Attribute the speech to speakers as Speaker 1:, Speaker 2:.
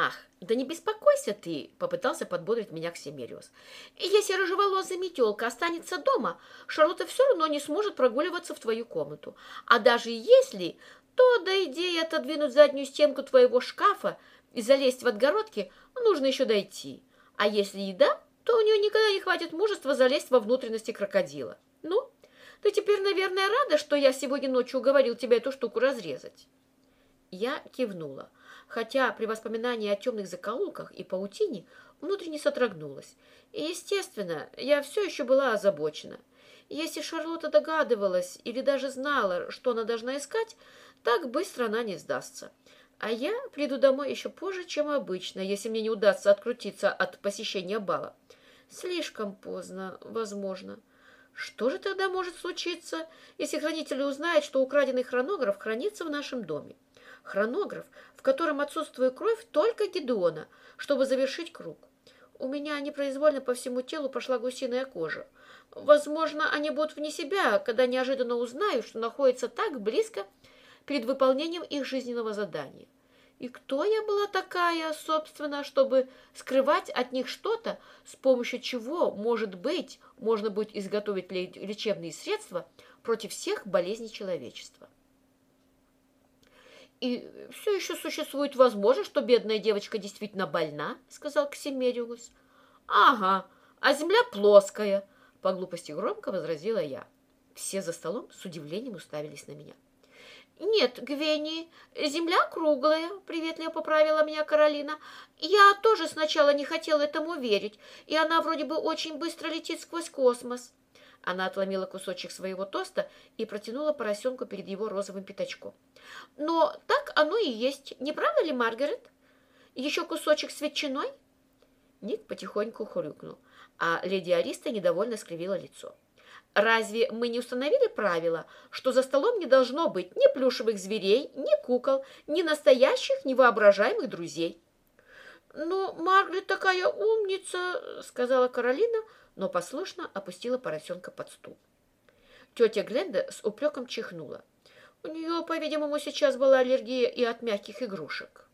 Speaker 1: Ах, да не беспокойся ты, попытался подбодрить меня Ксимериус. Если рыжеволосая метелка останется дома, Шарлотта все равно не сможет прогуливаться в твою комнату. А даже если, то до идеи отодвинуть заднюю стенку твоего шкафа и залезть в отгородки нужно еще дойти. А если и да, то у нее никогда не хватит мужества залезть во внутренности крокодила. Ну, ты теперь, наверное, рада, что я сегодня ночью уговорил тебя эту штуку разрезать?» Я кивнула хотя при воспоминании о темных закоулках и паутине внутренне содрогнулась. И, естественно, я все еще была озабочена. Если Шарлотта догадывалась или даже знала, что она должна искать, так быстро она не сдастся. А я приду домой еще позже, чем обычно, если мне не удастся открутиться от посещения бала. Слишком поздно, возможно. Что же тогда может случиться, если хранители узнают, что украденный хронограф хранится в нашем доме? Хронограф, в котором отсутствует кровь только Гедеона, чтобы завершить круг. У меня непроизвольно по всему телу пошла гусиная кожа. Возможно, они будут вне себя, когда неожиданно узнают, что находятся так близко перед выполнением их жизненного задания. И кто я была такая, собственно, чтобы скрывать от них что-то, с помощью чего, может быть, можно будет изготовить лечебные средства против всех болезней человечества? «И все еще существует возможность, что бедная девочка действительно больна», — сказал Ксимериус. «Ага, а земля плоская», — по глупости громко возразила я. Все за столом с удивлением уставились на меня. «Нет, Гвенни, земля круглая», — приветливо поправила меня Каролина. «Я тоже сначала не хотела этому верить, и она вроде бы очень быстро летит сквозь космос». Она отломила кусочек своего тоста и протянула поросенку перед его розовым пятачком. «Но так оно и есть, не правда ли, Маргарет? Еще кусочек с ветчиной?» Ник потихоньку хрюкнул, а леди Ариста недовольно скривила лицо. «Разве мы не установили правило, что за столом не должно быть ни плюшевых зверей, ни кукол, ни настоящих, ни воображаемых друзей?» «Ну, Маргарет такая умница», — сказала Каролина, но послушно опустила поросенка под стул. Тетя Гленда с упреком чихнула. У нее, по-видимому, сейчас была аллергия и от мягких игрушек.